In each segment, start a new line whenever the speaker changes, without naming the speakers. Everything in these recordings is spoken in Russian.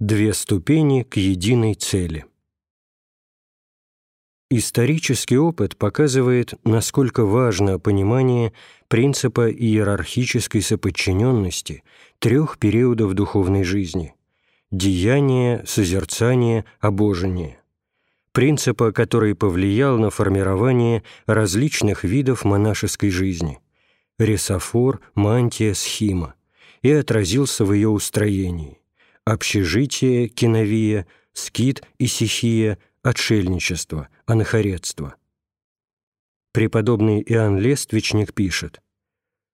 Две ступени к единой цели. Исторический опыт показывает, насколько важно понимание принципа иерархической соподчиненности трех периодов духовной жизни – деяние, созерцание, обожение. Принципа, который повлиял на формирование различных видов монашеской жизни – ресофор, мантия, схима – и отразился в ее устроении – общежитие, киновия, скит и сихия, отшельничество, анахаретство. Преподобный Иоанн Лествичник пишет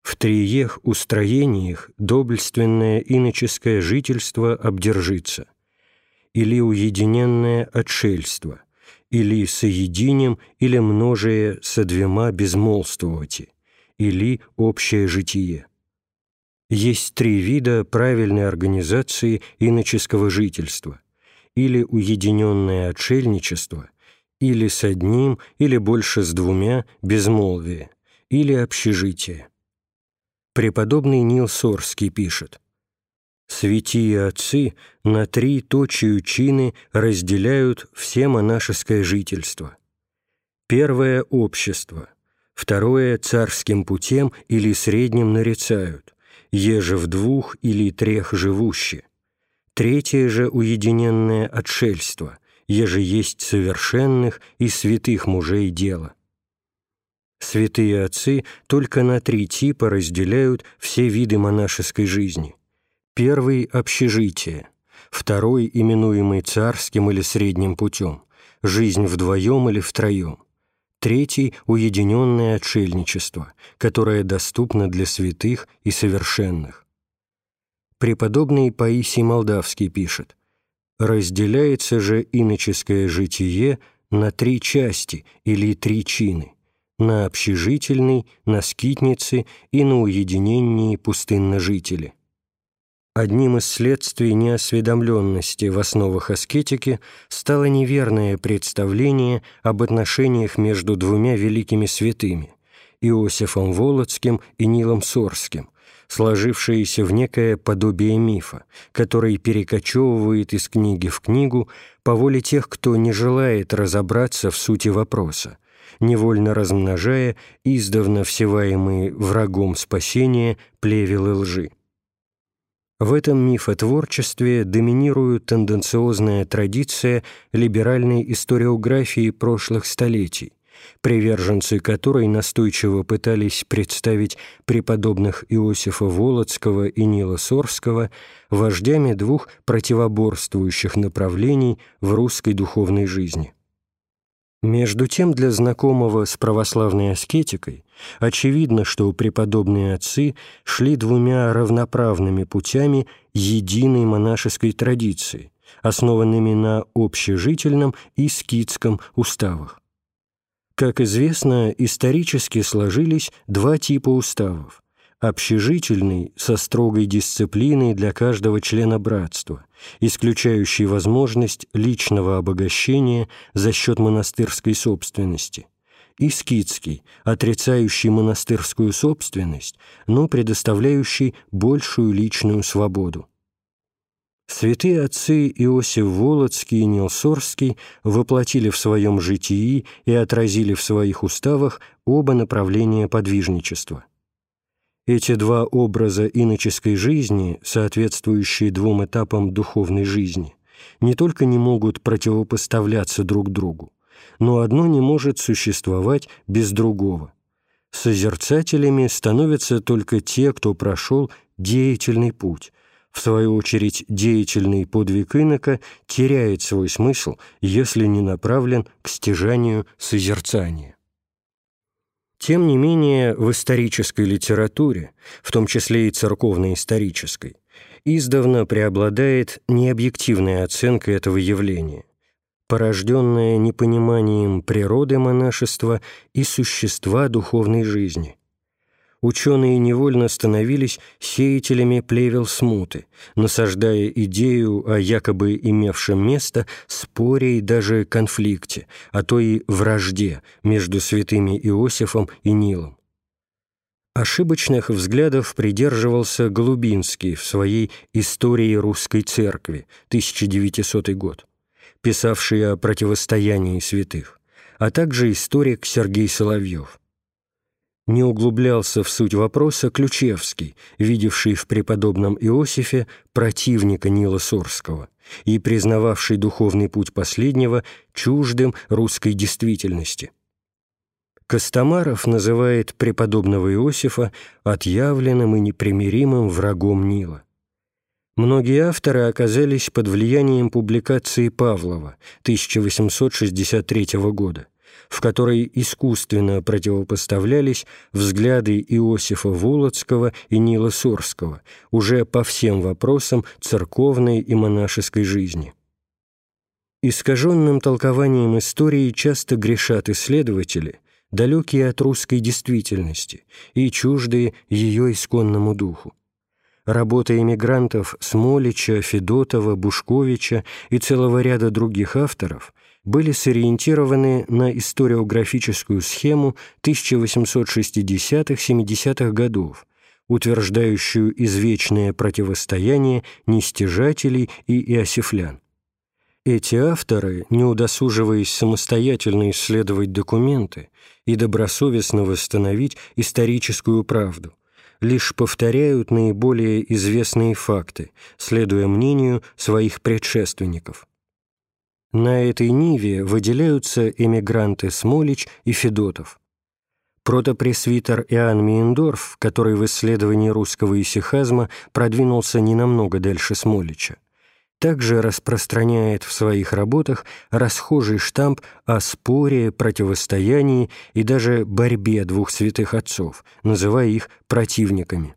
«В триех устроениях доблественное иноческое жительство обдержится, или уединенное отшельство, или соединем, или множее со двумя безмолвствовати, или общее житие. Есть три вида правильной организации иноческого жительства или уединенное отшельничество, или с одним, или больше с двумя безмолвие, или общежитие. Преподобный Нил Сорский пишет, «Святие отцы на три точию чины разделяют все монашеское жительство. Первое – общество, второе – царским путем или средним нарицают, еже в двух или трех живущие, Третье же уединенное отшельство, еже есть совершенных и святых мужей дело. Святые отцы только на три типа разделяют все виды монашеской жизни. Первый – общежитие, второй – именуемый царским или средним путем, жизнь вдвоем или втроем, третий – уединенное отшельничество, которое доступно для святых и совершенных. Преподобный Паисий Молдавский пишет «Разделяется же иноческое житие на три части или три чины – на общежительный, на скитницы и на уединении пустынножители». Одним из следствий неосведомленности в основах аскетики стало неверное представление об отношениях между двумя великими святыми – Иосифом Волоцким и Нилом Сорским, сложившееся в некое подобие мифа, который перекочевывает из книги в книгу по воле тех, кто не желает разобраться в сути вопроса, невольно размножая издавна всеваемые врагом спасения плевелы лжи. В этом мифотворчестве доминирует тенденциозная традиция либеральной историографии прошлых столетий, приверженцы которой настойчиво пытались представить преподобных Иосифа Волоцкого и Нила Сорского вождями двух противоборствующих направлений в русской духовной жизни. Между тем, для знакомого с православной аскетикой очевидно, что преподобные отцы шли двумя равноправными путями единой монашеской традиции, основанными на общежительном и скитском уставах. Как известно, исторически сложились два типа уставов. Общежительный со строгой дисциплиной для каждого члена братства, исключающий возможность личного обогащения за счет монастырской собственности, и скитский, отрицающий монастырскую собственность, но предоставляющий большую личную свободу. Святые отцы Иосиф Волоцкий и Нилсорский воплотили в своем житии и отразили в своих уставах оба направления подвижничества. Эти два образа иноческой жизни, соответствующие двум этапам духовной жизни, не только не могут противопоставляться друг другу, но одно не может существовать без другого. Созерцателями становятся только те, кто прошел деятельный путь – в свою очередь, деятельный подвиг инока теряет свой смысл, если не направлен к стяжанию созерцания. Тем не менее, в исторической литературе, в том числе и церковно-исторической, издавна преобладает необъективная оценка этого явления, порожденная непониманием природы монашества и существа духовной жизни – ученые невольно становились сеятелями плевел смуты, насаждая идею о якобы имевшем место споре и даже конфликте, а то и вражде между святыми Иосифом и Нилом. Ошибочных взглядов придерживался Голубинский в своей «Истории русской церкви» 1900 год, писавший о противостоянии святых, а также историк Сергей Соловьев. Не углублялся в суть вопроса Ключевский, видевший в преподобном Иосифе противника Нила Сорского и признававший духовный путь последнего чуждым русской действительности – Костомаров называет преподобного Иосифа отъявленным и непримиримым врагом Нила. Многие авторы оказались под влиянием публикации Павлова 1863 года, в которой искусственно противопоставлялись взгляды Иосифа Волоцкого и Нила Сорского уже по всем вопросам церковной и монашеской жизни. Искаженным толкованием истории часто грешат исследователи, далекие от русской действительности и чуждые ее исконному духу. Работа эмигрантов Смолича, Федотова, Бушковича и целого ряда других авторов были сориентированы на историографическую схему 1860-70-х годов, утверждающую извечное противостояние нестяжателей и иосифлян. Эти авторы, не удосуживаясь самостоятельно исследовать документы и добросовестно восстановить историческую правду, лишь повторяют наиболее известные факты, следуя мнению своих предшественников. На этой ниве выделяются эмигранты Смолич и Федотов. Протопресвитер Иоанн Миендорф, который в исследовании русского исихазма продвинулся не намного дальше Смолича, также распространяет в своих работах расхожий штамп о споре, противостоянии и даже борьбе двух святых отцов, называя их противниками.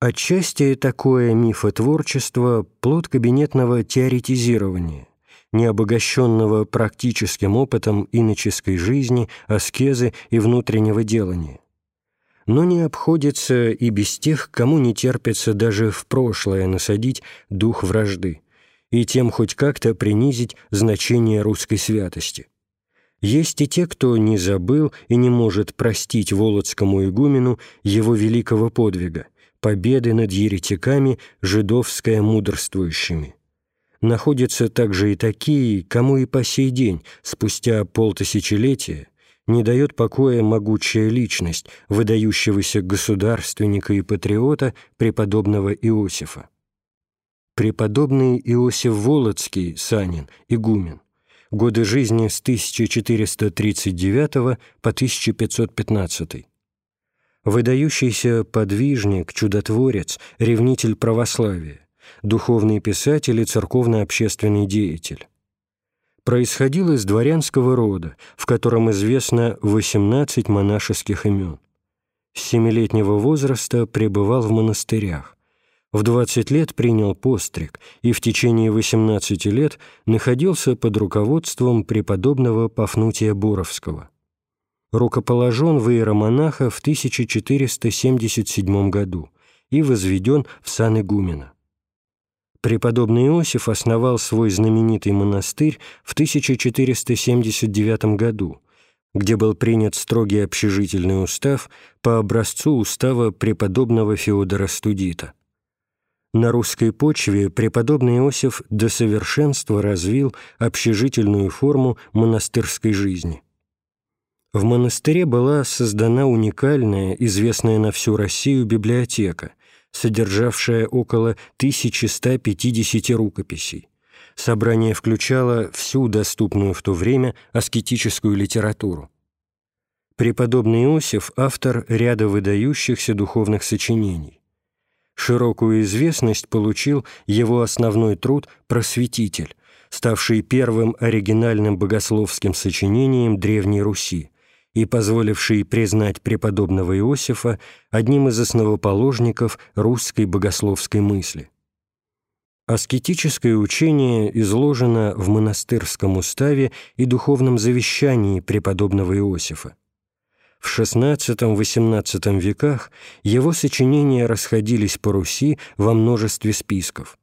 Отчасти такое мифотворчество – плод кабинетного теоретизирования, необогащенного практическим опытом иноческой жизни, аскезы и внутреннего делания но не обходится и без тех, кому не терпится даже в прошлое насадить дух вражды и тем хоть как-то принизить значение русской святости. Есть и те, кто не забыл и не может простить Володскому игумену его великого подвига, победы над еретиками, жидовское мудрствующими. Находятся также и такие, кому и по сей день, спустя полтысячелетия, не дает покоя могучая личность выдающегося государственника и патриота преподобного Иосифа. Преподобный Иосиф Волоцкий, Санин, игумен. Годы жизни с 1439 по 1515. Выдающийся подвижник, чудотворец, ревнитель православия, духовный писатель и церковно-общественный деятель происходил из дворянского рода, в котором известно 18 монашеских имен. С семилетнего возраста пребывал в монастырях. В 20 лет принял постриг и в течение 18 лет находился под руководством преподобного Пафнутия Буровского. Рукоположен в иеромонаха в 1477 году и возведен в сан игумена преподобный Иосиф основал свой знаменитый монастырь в 1479 году, где был принят строгий общежительный устав по образцу устава преподобного Феодора Студита. На русской почве преподобный Иосиф до совершенства развил общежительную форму монастырской жизни. В монастыре была создана уникальная, известная на всю Россию библиотека, содержавшая около 1150 рукописей. Собрание включало всю доступную в то время аскетическую литературу. Преподобный Иосиф – автор ряда выдающихся духовных сочинений. Широкую известность получил его основной труд «Просветитель», ставший первым оригинальным богословским сочинением Древней Руси и позволивший признать преподобного Иосифа одним из основоположников русской богословской мысли. Аскетическое учение изложено в монастырском уставе и духовном завещании преподобного Иосифа. В XVI-XVIII веках его сочинения расходились по Руси во множестве списков.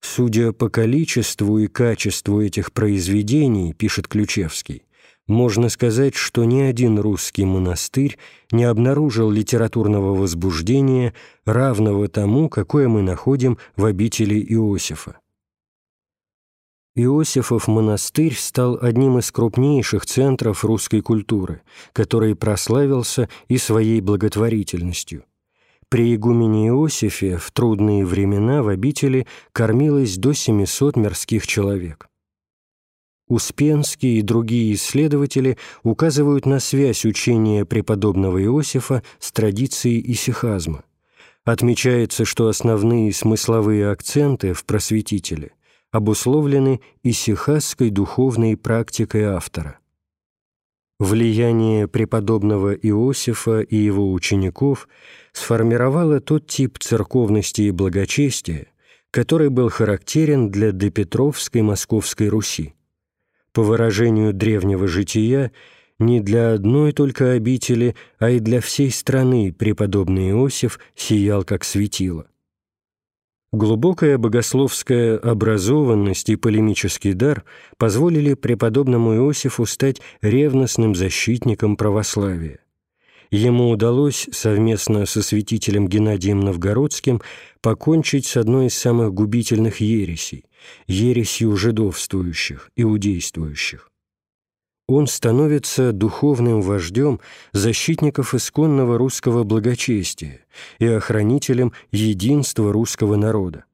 Судя по количеству и качеству этих произведений, пишет Ключевский, Можно сказать, что ни один русский монастырь не обнаружил литературного возбуждения, равного тому, какое мы находим в обители Иосифа. Иосифов монастырь стал одним из крупнейших центров русской культуры, который прославился и своей благотворительностью. При игумене Иосифе в трудные времена в обители кормилось до 700 мирских человек. Успенский и другие исследователи указывают на связь учения преподобного Иосифа с традицией исихазма. Отмечается, что основные смысловые акценты в «Просветителе» обусловлены исихасской духовной практикой автора. Влияние преподобного Иосифа и его учеников сформировало тот тип церковности и благочестия, который был характерен для допетровской Московской Руси. По выражению древнего жития, не для одной только обители, а и для всей страны преподобный Иосиф сиял как светило. Глубокая богословская образованность и полемический дар позволили преподобному Иосифу стать ревностным защитником православия. Ему удалось совместно со святителем Геннадием Новгородским покончить с одной из самых губительных ересей – ересью жидовствующих, иудействующих он становится духовным вождем защитников исконного русского благочестия и охранителем единства русского народа.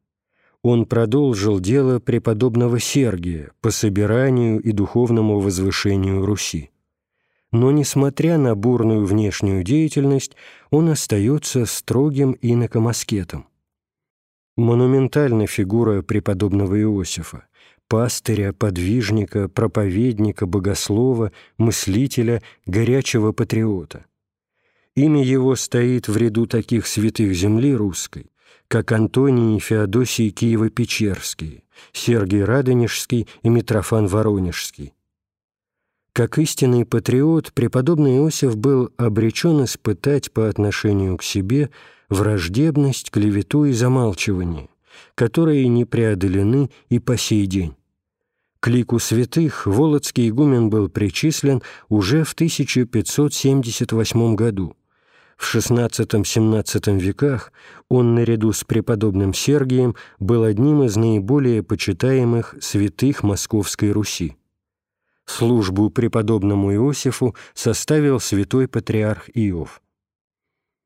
Он продолжил дело преподобного Сергия по собиранию и духовному возвышению Руси. Но, несмотря на бурную внешнюю деятельность, он остается строгим инокомаскетом. Монументальна фигура преподобного Иосифа пастыря, подвижника, проповедника, богослова, мыслителя, горячего патриота. Имя его стоит в ряду таких святых земли русской, как Антоний и Феодосий Киево-Печерские, Сергий Радонежский и Митрофан Воронежский. Как истинный патриот, преподобный Иосиф был обречен испытать по отношению к себе враждебность, клевету и замалчивание, которые не преодолены и по сей день. К лику святых Володский игумен был причислен уже в 1578 году. В XVI-XVII веках он наряду с преподобным Сергием был одним из наиболее почитаемых святых Московской Руси. Службу преподобному Иосифу составил святой патриарх Иов.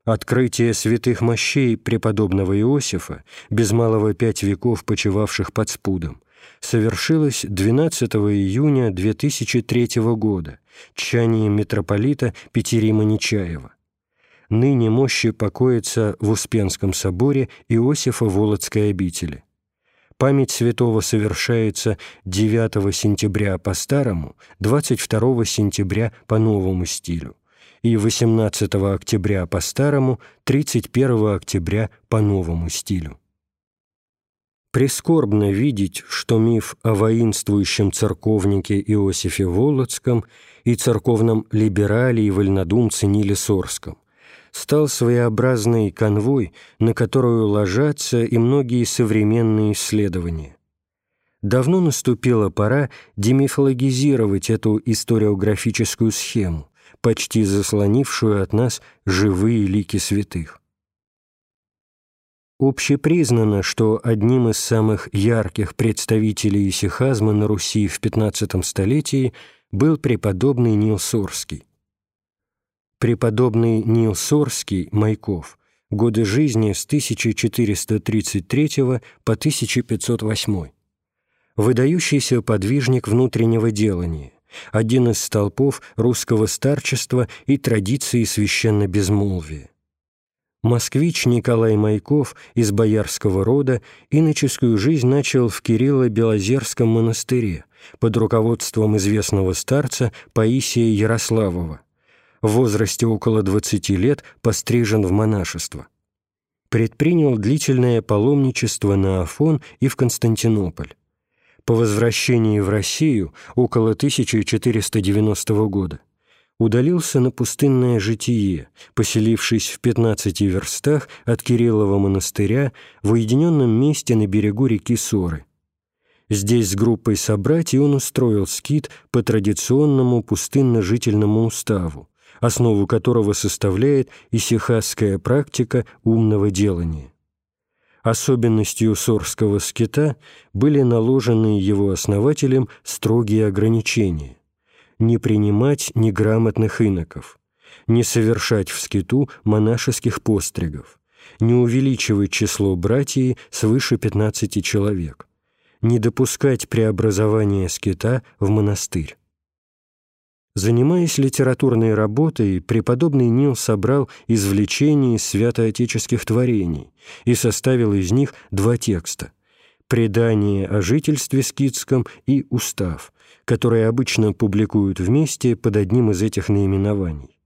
Открытие святых мощей преподобного Иосифа, без малого пять веков почивавших под спудом, совершилось 12 июня 2003 года чаянием митрополита Петерима Нечаева. Ныне мощи покоятся в Успенском соборе Иосифа Володской обители. Память святого совершается 9 сентября по старому, 22 сентября по новому стилю и 18 октября по старому, 31 октября по новому стилю. Прискорбно видеть, что миф о воинствующем церковнике Иосифе Володском и церковном либерале и вольнодумце Ниле Сорском стал своеобразной конвой, на которую ложатся и многие современные исследования. Давно наступила пора демифологизировать эту историографическую схему, почти заслонившую от нас живые лики святых. Общепризнано, что одним из самых ярких представителей исихазма на Руси в XV столетии был преподобный Нил Сорский. Преподобный Нил Сорский, Майков, годы жизни с 1433 по 1508. Выдающийся подвижник внутреннего делания, один из столпов русского старчества и традиции священно-безмолвия Москвич Николай Майков из боярского рода иноческую жизнь начал в Кирилло-Белозерском монастыре под руководством известного старца Паисия Ярославова. В возрасте около 20 лет пострижен в монашество. Предпринял длительное паломничество на Афон и в Константинополь. По возвращении в Россию около 1490 года удалился на пустынное житие, поселившись в 15 верстах от Кириллова монастыря в уединенном месте на берегу реки Соры. Здесь с группой собратьев он устроил скит по традиционному пустынно-жительному уставу, основу которого составляет исихасская практика умного делания. Особенностью сорского скита были наложены его основателем строгие ограничения – не принимать неграмотных иноков, не совершать в скиту монашеских постригов, не увеличивать число братьев свыше 15 человек, не допускать преобразования скита в монастырь. Занимаясь литературной работой, преподобный Нил собрал извлечения из святоотеческих творений и составил из них два текста «Предание о жительстве скитском» и «Устав», которые обычно публикуют вместе под одним из этих наименований.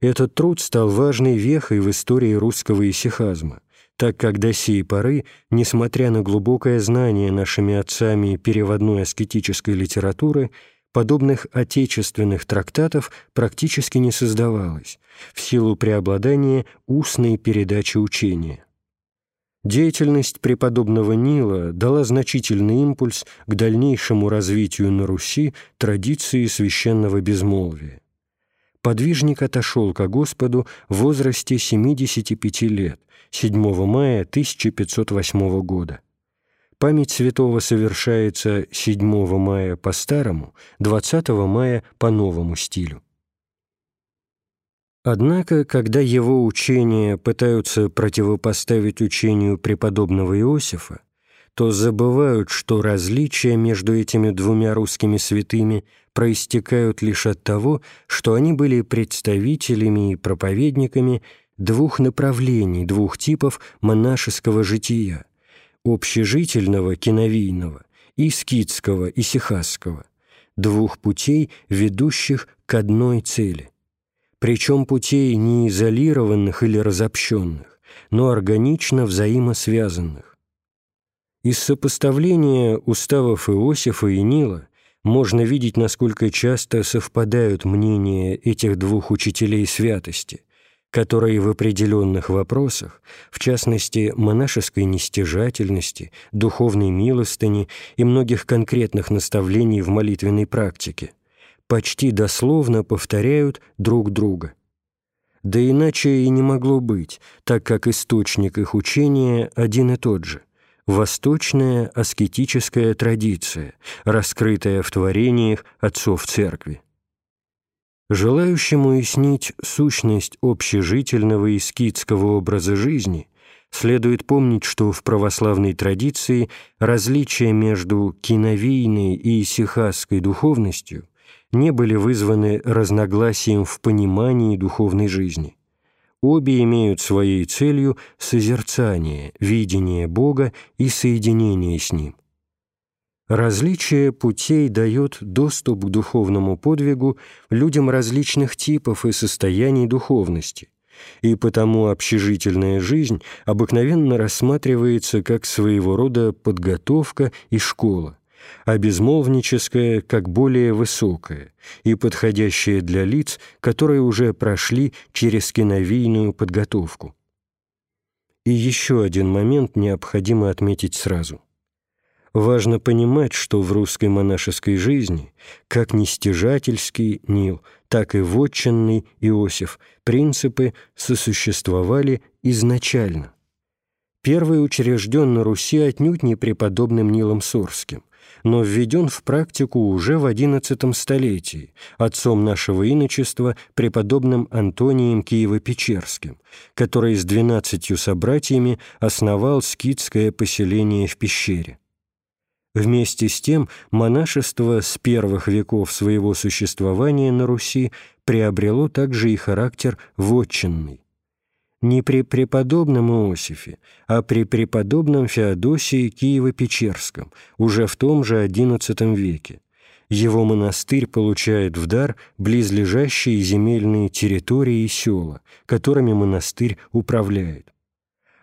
Этот труд стал важной вехой в истории русского исихазма, так как до сей поры, несмотря на глубокое знание нашими отцами переводной аскетической литературы, подобных отечественных трактатов практически не создавалось в силу преобладания устной передачи учения. Деятельность преподобного Нила дала значительный импульс к дальнейшему развитию на Руси традиции священного безмолвия. Подвижник отошел ко Господу в возрасте 75 лет, 7 мая 1508 года. Память святого совершается 7 мая по старому, 20 мая по новому стилю. Однако, когда его учения пытаются противопоставить учению преподобного Иосифа, то забывают, что различия между этими двумя русскими святыми проистекают лишь от того, что они были представителями и проповедниками двух направлений, двух типов монашеского жития – общежительного, киновийного, и скитского, и сихасского, двух путей, ведущих к одной цели. Причем путей не изолированных или разобщенных, но органично взаимосвязанных. Из сопоставления уставов Иосифа и Нила можно видеть, насколько часто совпадают мнения этих двух учителей святости, которые в определенных вопросах, в частности, монашеской нестяжательности, духовной милостыни и многих конкретных наставлений в молитвенной практике, почти дословно повторяют друг друга. Да иначе и не могло быть, так как источник их учения один и тот же – восточная аскетическая традиция, раскрытая в творениях отцов Церкви. Желающему уяснить сущность общежительного и скитского образа жизни следует помнить, что в православной традиции различия между киновийной и сихасской духовностью не были вызваны разногласием в понимании духовной жизни. Обе имеют своей целью созерцание, видение Бога и соединение с Ним. Различие путей дает доступ к духовному подвигу людям различных типов и состояний духовности, и потому общежительная жизнь обыкновенно рассматривается как своего рода подготовка и школа, а безмолвническая как более высокая и подходящая для лиц, которые уже прошли через киновийную подготовку. И еще один момент необходимо отметить сразу – Важно понимать, что в русской монашеской жизни как нестяжательский Нил, так и вотчинный Иосиф принципы сосуществовали изначально. Первый учрежден на Руси отнюдь не преподобным Нилом Сурским, но введен в практику уже в XI столетии отцом нашего иночества преподобным Антонием Киево-Печерским, который с двенадцатью собратьями основал скитское поселение в пещере. Вместе с тем монашество с первых веков своего существования на Руси приобрело также и характер вотчинный. Не при преподобном Иосифе, а при преподобном Феодосии Киево-Печерском, уже в том же XI веке. Его монастырь получает в дар близлежащие земельные территории и села, которыми монастырь управляет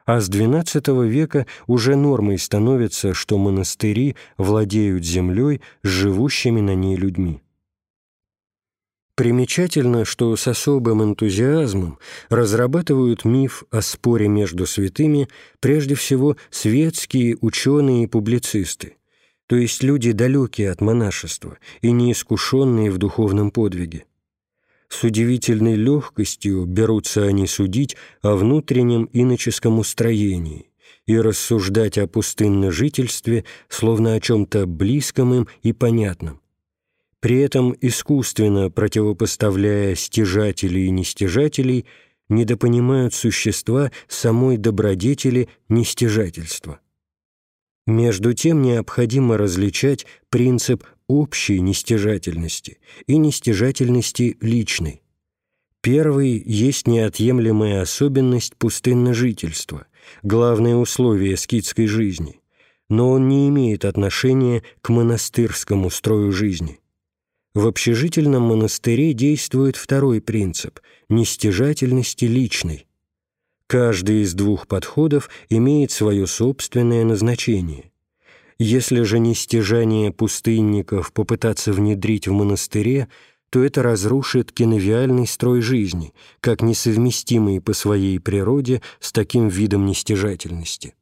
а с XII века уже нормой становится, что монастыри владеют землей с живущими на ней людьми. Примечательно, что с особым энтузиазмом разрабатывают миф о споре между святыми прежде всего светские ученые и публицисты, то есть люди далекие от монашества и неискушенные в духовном подвиге. С удивительной легкостью берутся они судить о внутреннем иноческом устроении и рассуждать о пустынном жительстве, словно о чем-то близком им и понятном, при этом искусственно противопоставляя стяжателей и нестяжателей, недопонимают существа самой добродетели нестяжательства. Между тем необходимо различать принцип общей нестяжательности и нестяжательности личной. Первый есть неотъемлемая особенность пустынножительства, главное условие скитской жизни, но он не имеет отношения к монастырскому строю жизни. В общежительном монастыре действует второй принцип – нестяжательности личной. Каждый из двух подходов имеет свое собственное назначение. Если же нестяжание пустынников попытаться внедрить в монастыре, то это разрушит киновиальный строй жизни, как несовместимый по своей природе с таким видом нестяжательности.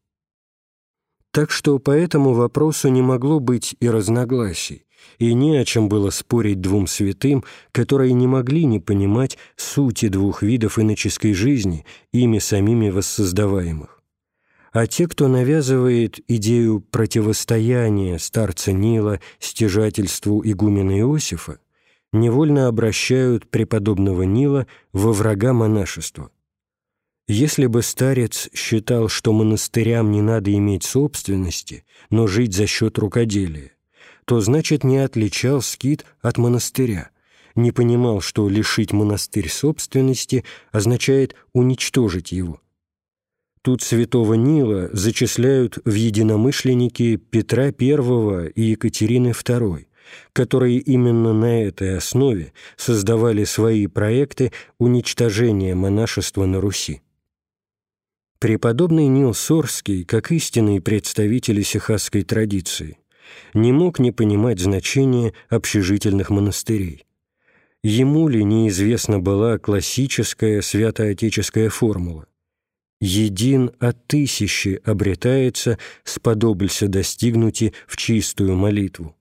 Так что по этому вопросу не могло быть и разногласий, и не о чем было спорить двум святым, которые не могли не понимать сути двух видов иноческой жизни, ими самими воссоздаваемых. А те, кто навязывает идею противостояния старца Нила стяжательству игумена Иосифа, невольно обращают преподобного Нила во врага монашества. Если бы старец считал, что монастырям не надо иметь собственности, но жить за счет рукоделия, то значит не отличал скит от монастыря, не понимал, что лишить монастырь собственности означает уничтожить его. Тут святого Нила зачисляют в единомышленники Петра I и Екатерины II, которые именно на этой основе создавали свои проекты уничтожения монашества на Руси. Преподобный Нил Сорский, как истинный представитель сихасской традиции, не мог не понимать значения общежительных монастырей. Ему ли неизвестна была классическая святоотеческая формула? «Един от тысячи обретается, сподоблься достигнути в чистую молитву».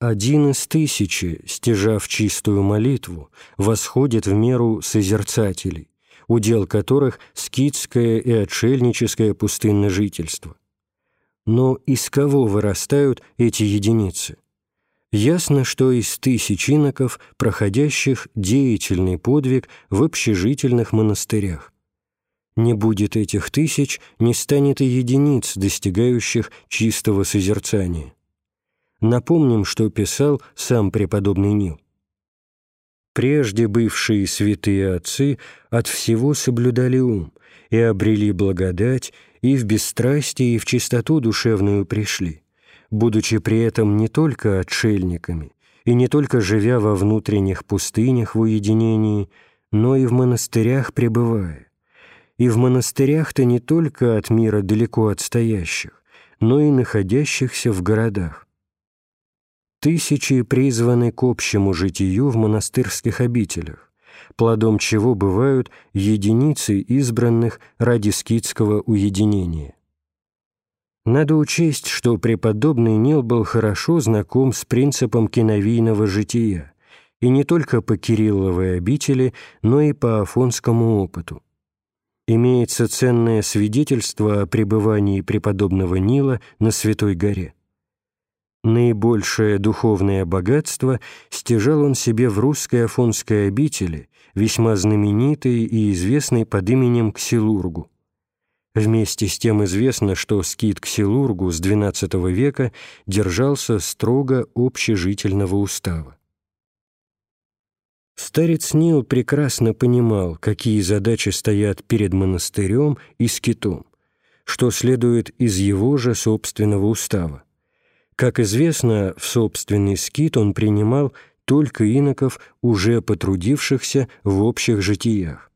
Один из тысячи, стяжав чистую молитву, восходит в меру созерцателей, удел которых скитское и отшельническое пустынное жительство. Но из кого вырастают эти единицы? Ясно, что из тысяч иноков, проходящих деятельный подвиг в общежительных монастырях. Не будет этих тысяч, не станет и единиц, достигающих чистого созерцания. Напомним, что писал сам преподобный Нил. «Прежде бывшие святые отцы от всего соблюдали ум и обрели благодать и в бесстрастие, и в чистоту душевную пришли, будучи при этом не только отшельниками, и не только живя во внутренних пустынях в уединении, но и в монастырях пребывая. И в монастырях-то не только от мира далеко отстоящих, но и находящихся в городах. Тысячи призваны к общему житию в монастырских обителях, плодом чего бывают единицы избранных ради скитского уединения. Надо учесть, что преподобный Нил был хорошо знаком с принципом киновийного жития, и не только по Кирилловой обители, но и по афонскому опыту. Имеется ценное свидетельство о пребывании преподобного Нила на Святой горе. Наибольшее духовное богатство стяжал он себе в русской афонской обители, весьма знаменитой и известной под именем Ксилургу. Вместе с тем известно, что скит Ксилургу с XII века держался строго общежительного устава. Старец Нил прекрасно понимал, какие задачи стоят перед монастырем и скитом, что следует из его же собственного устава. Как известно, в собственный скит он принимал только иноков, уже потрудившихся в общих житиях.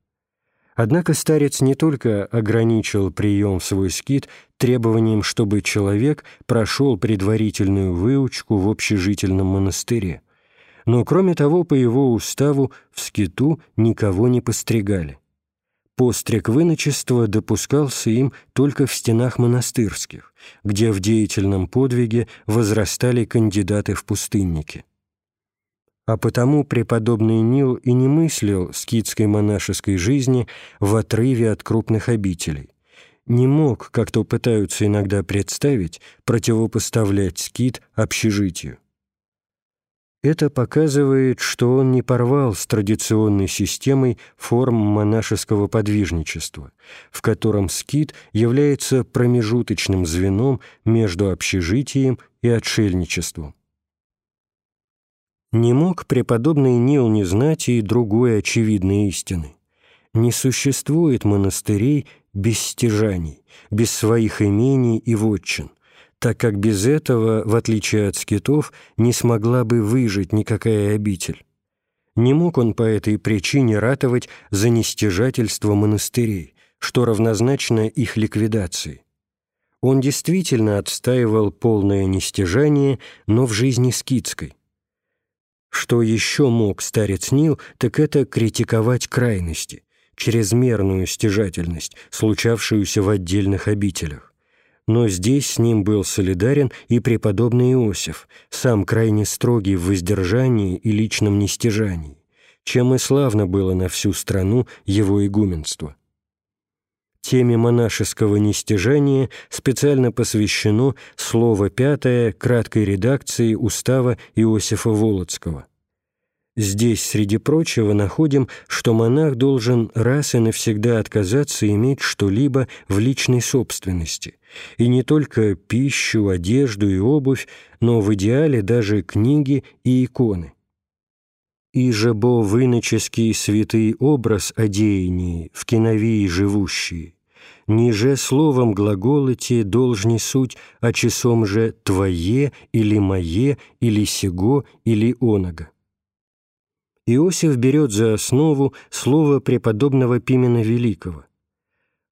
Однако старец не только ограничил прием в свой скит требованием, чтобы человек прошел предварительную выучку в общежительном монастыре, но, кроме того, по его уставу в скиту никого не постригали. Постриг в иночество допускался им только в стенах монастырских, где в деятельном подвиге возрастали кандидаты в пустынники. А потому преподобный Нил и не мыслил скитской монашеской жизни в отрыве от крупных обителей. Не мог, как то пытаются иногда представить, противопоставлять скит общежитию. Это показывает, что он не порвал с традиционной системой форм монашеского подвижничества, в котором скит является промежуточным звеном между общежитием и отшельничеством. Не мог преподобный Нил не знать и другой очевидной истины. Не существует монастырей без стяжаний, без своих имений и вотчин, так как без этого, в отличие от скитов, не смогла бы выжить никакая обитель. Не мог он по этой причине ратовать за нестяжательство монастырей, что равнозначно их ликвидации. Он действительно отстаивал полное нестяжание, но в жизни скитской. Что еще мог старец Нил, так это критиковать крайности, чрезмерную стяжательность, случавшуюся в отдельных обителях но здесь с ним был солидарен и преподобный Иосиф, сам крайне строгий в воздержании и личном нестяжании, чем и славно было на всю страну его игуменство. Теме монашеского нестяжания специально посвящено слово пятое краткой редакции устава Иосифа Волоцкого – Здесь, среди прочего, находим, что монах должен раз и навсегда отказаться иметь что-либо в личной собственности, и не только пищу, одежду и обувь, но в идеале даже книги и иконы. «И бо выноческий святый образ о деянии, в киновии живущие, ниже словом глаголоте должни суть, а часом же «твое» или «мое» или «сего» или «оного». Иосиф берет за основу слово преподобного Пимена Великого.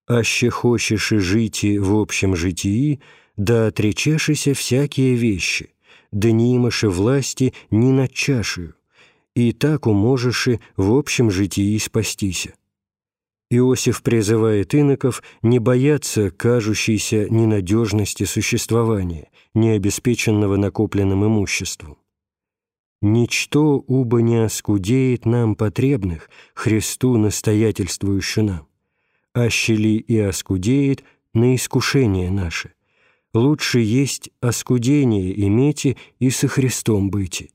«Аще хочешь и жити в общем житии, да отречешися всякие вещи, да не имаши власти ни над чашею, и так уможешь и в общем житии спастися». Иосиф призывает иноков не бояться кажущейся ненадежности существования, не обеспеченного накопленным имуществом. Ничто убо не оскудеет нам потребных, Христу настоятельствующую нам, аще ли и оскудеет на искушение наше. Лучше есть оскудение имейте и со Христом быти,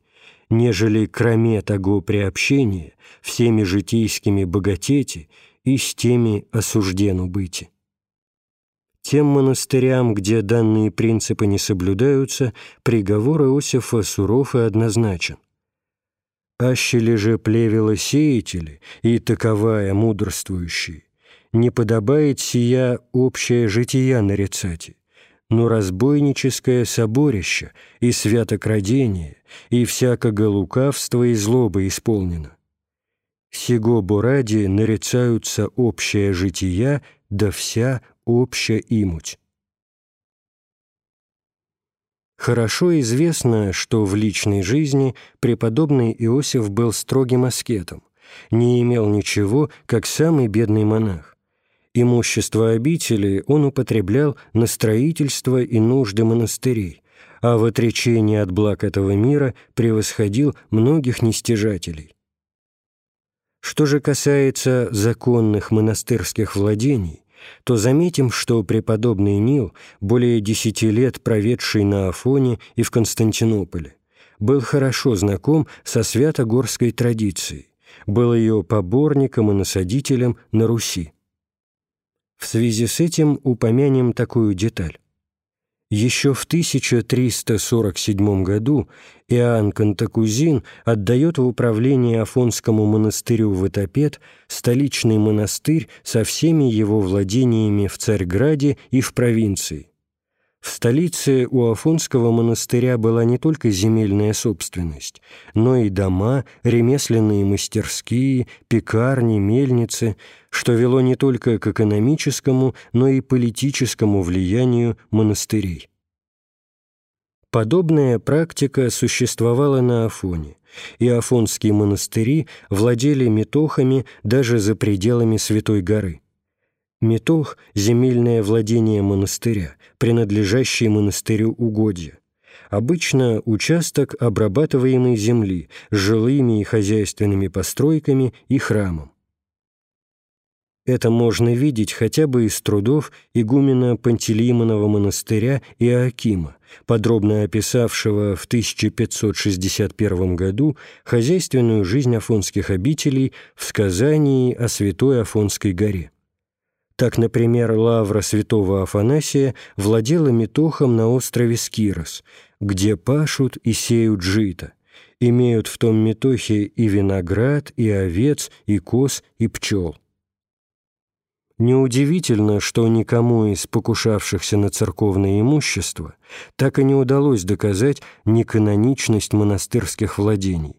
нежели кроме того приобщения всеми житейскими богатете и с теми осуждену быти. Тем монастырям, где данные принципы не соблюдаются, приговор Иосифа суров и однозначен. «Ащели же плевела сеятели, и таковая мудрствующие, не подобает сия общее жития нарицати, но разбойническое соборище и святокрадение, и всякого лукавства и злобы исполнено. Сего буради нарицаются общее жития, да вся обща имуть. Хорошо известно, что в личной жизни преподобный Иосиф был строгим аскетом, не имел ничего, как самый бедный монах. Имущество обители он употреблял на строительство и нужды монастырей, а в отречении от благ этого мира превосходил многих нестяжателей. Что же касается законных монастырских владений, то заметим, что преподобный Нил, более десяти лет проведший на Афоне и в Константинополе, был хорошо знаком со святогорской традицией, был ее поборником и насадителем на Руси. В связи с этим упомянем такую деталь. Еще в 1347 году Иоанн Кантакузин отдает в управление Афонскому монастырю в Этапет столичный монастырь со всеми его владениями в Царьграде и в провинции. В столице у Афонского монастыря была не только земельная собственность, но и дома, ремесленные мастерские, пекарни, мельницы, что вело не только к экономическому, но и политическому влиянию монастырей. Подобная практика существовала на Афоне, и афонские монастыри владели метохами даже за пределами Святой горы. Метох – земельное владение монастыря, принадлежащее монастырю угодья. Обычно участок обрабатываемой земли с жилыми и хозяйственными постройками и храмом. Это можно видеть хотя бы из трудов игумена Пантелеймонова монастыря Иоакима, подробно описавшего в 1561 году хозяйственную жизнь афонских обителей в сказании о Святой Афонской горе. Так, например, лавра святого Афанасия владела метохом на острове Скирос, где пашут и сеют жито, имеют в том метохе и виноград, и овец, и коз, и пчел. Неудивительно, что никому из покушавшихся на церковное имущество так и не удалось доказать неканоничность монастырских владений,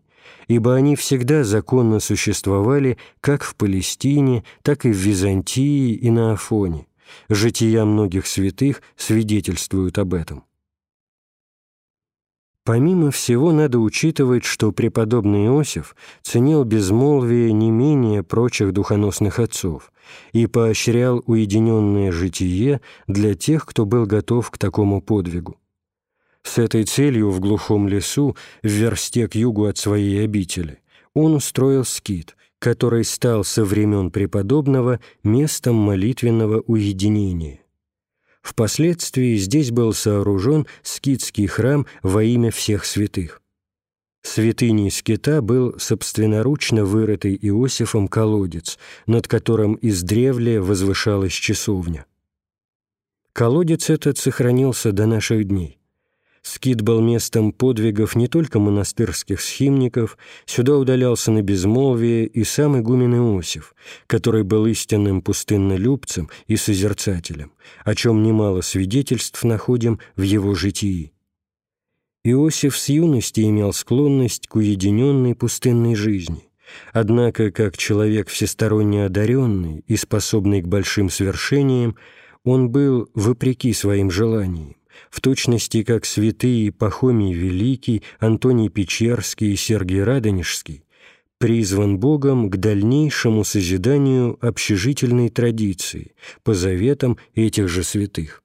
ибо они всегда законно существовали как в Палестине, так и в Византии и на Афоне. Жития многих святых свидетельствуют об этом. Помимо всего, надо учитывать, что преподобный Иосиф ценил безмолвие не менее прочих духоносных отцов и поощрял уединенное житие для тех, кто был готов к такому подвигу. С этой целью в глухом лесу, в версте к югу от своей обители, он устроил скит, который стал со времен преподобного местом молитвенного уединения. Впоследствии здесь был сооружен скитский храм во имя всех святых. Святыней скита был собственноручно вырытый Иосифом колодец, над которым издревле возвышалась часовня. Колодец этот сохранился до наших дней. Скит был местом подвигов не только монастырских схимников, сюда удалялся на безмолвие и сам игумен Иосиф, который был истинным пустыннолюбцем и созерцателем, о чем немало свидетельств находим в его житии. Иосиф с юности имел склонность к уединенной пустынной жизни. Однако, как человек всесторонне одаренный и способный к большим свершениям, он был, вопреки своим желаниям, в точности как святые Пахомий Великий, Антоний Печерский и Сергий Радонежский, призван Богом к дальнейшему созиданию общежительной традиции по заветам этих же святых.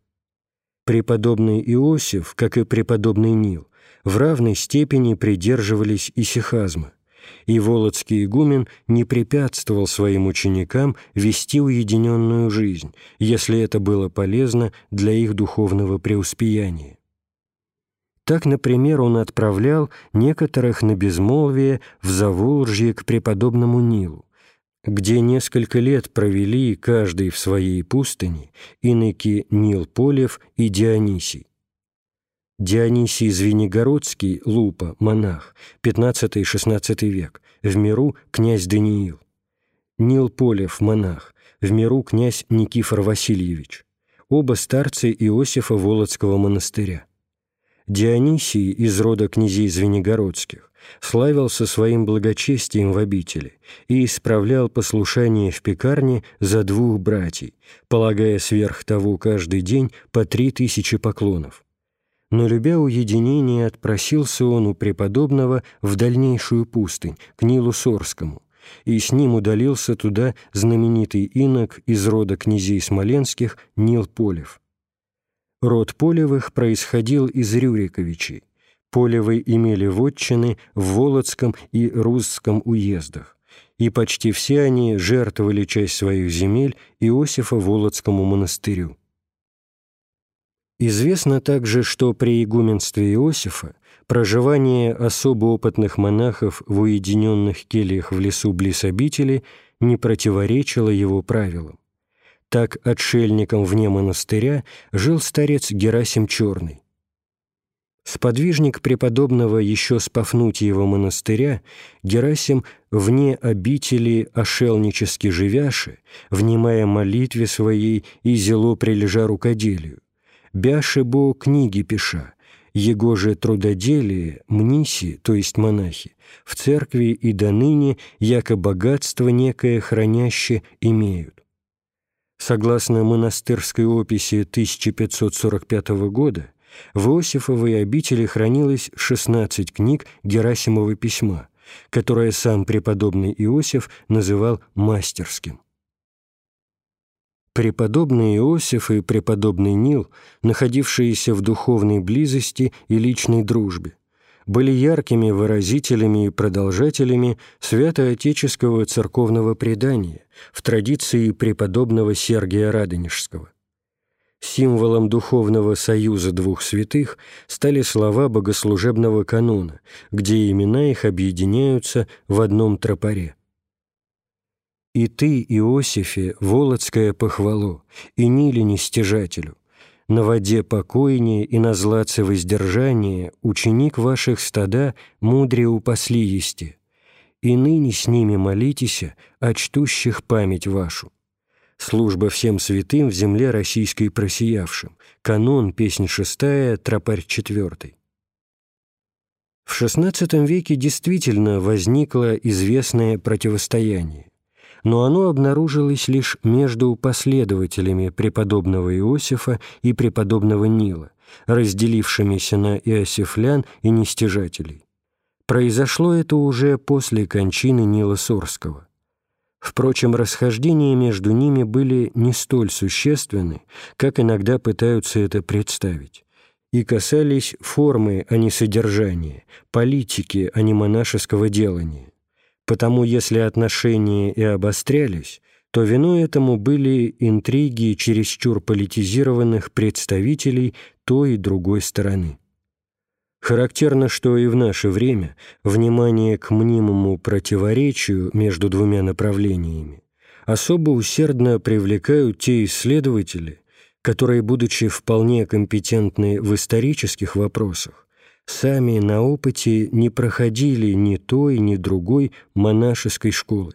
Преподобный Иосиф, как и преподобный Нил, в равной степени придерживались исихазма – и Володский игумен не препятствовал своим ученикам вести уединенную жизнь, если это было полезно для их духовного преуспеяния. Так, например, он отправлял некоторых на безмолвие в Заволжье к преподобному Нилу, где несколько лет провели каждый в своей пустыне иноки Нил Полев и Дионисий. Дионисий Звенигородский, Лупа, монах, 15-16 век, в миру князь Даниил. Нил Полев, монах, в миру князь Никифор Васильевич. Оба старцы Иосифа Володского монастыря. Дионисий из рода князей Звенигородских славился своим благочестием в обители и исправлял послушание в пекарне за двух братьев, полагая сверх того каждый день по три тысячи поклонов но, любя уединение, отпросился он у преподобного в дальнейшую пустынь, к Нилу Сорскому, и с ним удалился туда знаменитый инок из рода князей Смоленских Нил Полев. Род Полевых происходил из Рюриковичей. Полевы имели вотчины в Володском и Русском уездах, и почти все они жертвовали часть своих земель Иосифа Володскому монастырю. Известно также, что при игуменстве Иосифа проживание особо опытных монахов в уединенных кельях в лесу близ обители не противоречило его правилам. Так отшельником вне монастыря жил старец Герасим Черный. Сподвижник преподобного еще с Пафнутиева монастыря, Герасим вне обители ошелнически живяши, внимая молитве своей и зело прилежа рукоделию, бяше бо книги пиша, его же трудоделие, мниси, то есть монахи, в церкви и до ныне, яко богатство некое храняще, имеют. Согласно монастырской описи 1545 года, в Иосифовой обители хранилось 16 книг Герасимова письма, которое сам преподобный Иосиф называл мастерским. Преподобный Иосиф и преподобный Нил, находившиеся в духовной близости и личной дружбе, были яркими выразителями и продолжателями святоотеческого церковного предания в традиции преподобного Сергия Радонежского. Символом духовного союза двух святых стали слова богослужебного канона, где имена их объединяются в одном тропаре. И ты, Иосифе, Володское похвало, и Ниле нестяжателю, на воде покойнее и на злаце воздержание, ученик ваших стада мудрее упасли есте, и ныне с ними молитесь о чтущих память вашу. Служба всем святым в земле российской просиявшим. Канон, песнь шестая, тропарь четвертый. В XVI веке действительно возникло известное противостояние но оно обнаружилось лишь между последователями преподобного Иосифа и преподобного Нила, разделившимися на иосифлян и нестяжателей. Произошло это уже после кончины Нила Сорского. Впрочем, расхождения между ними были не столь существенны, как иногда пытаются это представить, и касались формы, а не содержания, политики, а не монашеского делания. Потому если отношения и обострялись, то виной этому были интриги чересчур политизированных представителей той и другой стороны. Характерно, что и в наше время внимание к мнимому противоречию между двумя направлениями особо усердно привлекают те исследователи, которые, будучи вполне компетентны в исторических вопросах, сами на опыте не проходили ни той, ни другой монашеской школы.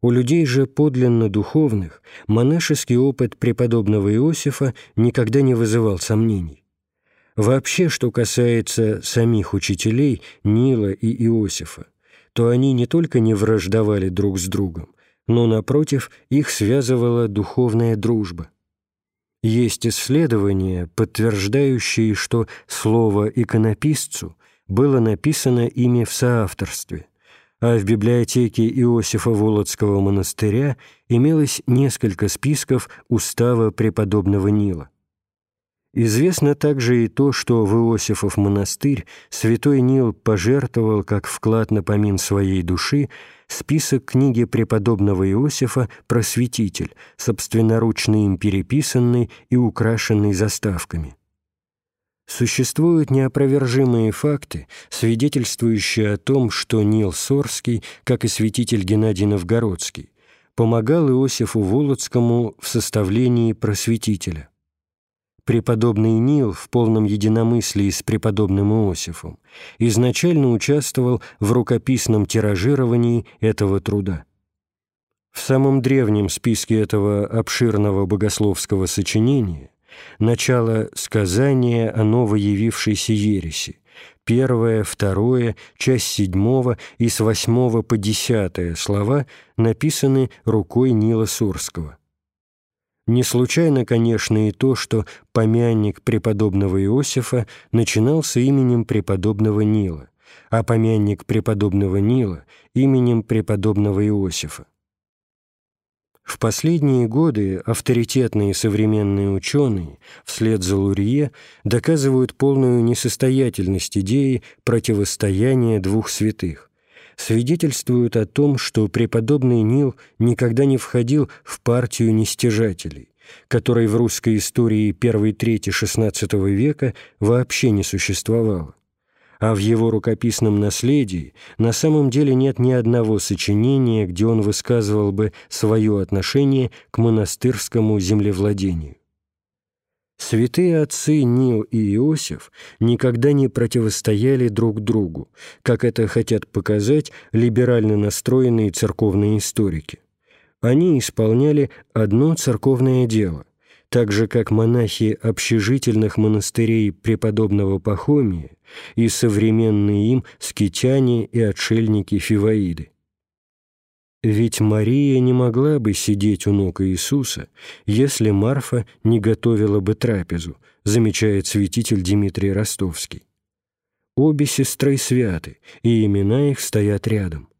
У людей же подлинно духовных монашеский опыт преподобного Иосифа никогда не вызывал сомнений. Вообще, что касается самих учителей Нила и Иосифа, то они не только не враждовали друг с другом, но, напротив, их связывала духовная дружба. Есть исследования, подтверждающие, что слово «иконописцу» было написано ими в соавторстве, а в библиотеке Иосифа Володского монастыря имелось несколько списков устава преподобного Нила. Известно также и то, что в Иосифов монастырь святой Нил пожертвовал как вклад на помин своей души список книги преподобного Иосифа «Просветитель», собственноручно им переписанный и украшенный заставками. Существуют неопровержимые факты, свидетельствующие о том, что Нил Сорский, как и святитель Геннадий Новгородский, помогал Иосифу Володскому в составлении просветителя. Преподобный Нил в полном единомыслии с преподобным Иосифом изначально участвовал в рукописном тиражировании этого труда. В самом древнем списке этого обширного богословского сочинения начало сказания о новоявившейся ереси, первое, второе, часть седьмого и с восьмого по десятое слова написаны рукой Нила Сурского. Не случайно, конечно, и то, что помянник преподобного Иосифа начинался именем преподобного Нила, а помянник преподобного Нила – именем преподобного Иосифа. В последние годы авторитетные современные ученые, вслед за Лурье, доказывают полную несостоятельность идеи противостояния двух святых, свидетельствуют о том, что преподобный Нил никогда не входил в партию нестяжателей, которой в русской истории первой трети XVI века вообще не существовало. А в его рукописном наследии на самом деле нет ни одного сочинения, где он высказывал бы свое отношение к монастырскому землевладению. Святые отцы Нил и Иосиф никогда не противостояли друг другу, как это хотят показать либерально настроенные церковные историки. Они исполняли одно церковное дело, так же как монахи общежительных монастырей преподобного Пахомия и современные им скитяне и отшельники Фиваиды. Ведь Мария не могла бы сидеть у ног Иисуса, если Марфа не готовила бы трапезу, замечает святитель Дмитрий Ростовский. Обе сестры святы, и имена их стоят рядом.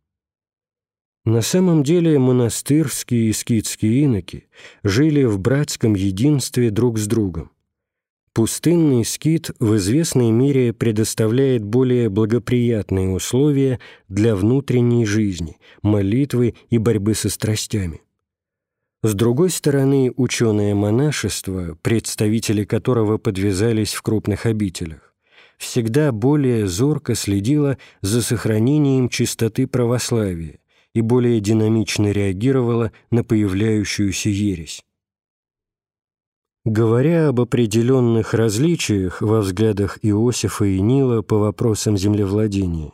На самом деле монастырские и скитские иноки жили в братском единстве друг с другом. Пустынный скит в известной мере предоставляет более благоприятные условия для внутренней жизни, молитвы и борьбы со страстями. С другой стороны, ученое монашество, представители которого подвязались в крупных обителях, всегда более зорко следило за сохранением чистоты православия и более динамично реагировало на появляющуюся ересь. Говоря об определенных различиях во взглядах Иосифа и Нила по вопросам землевладения,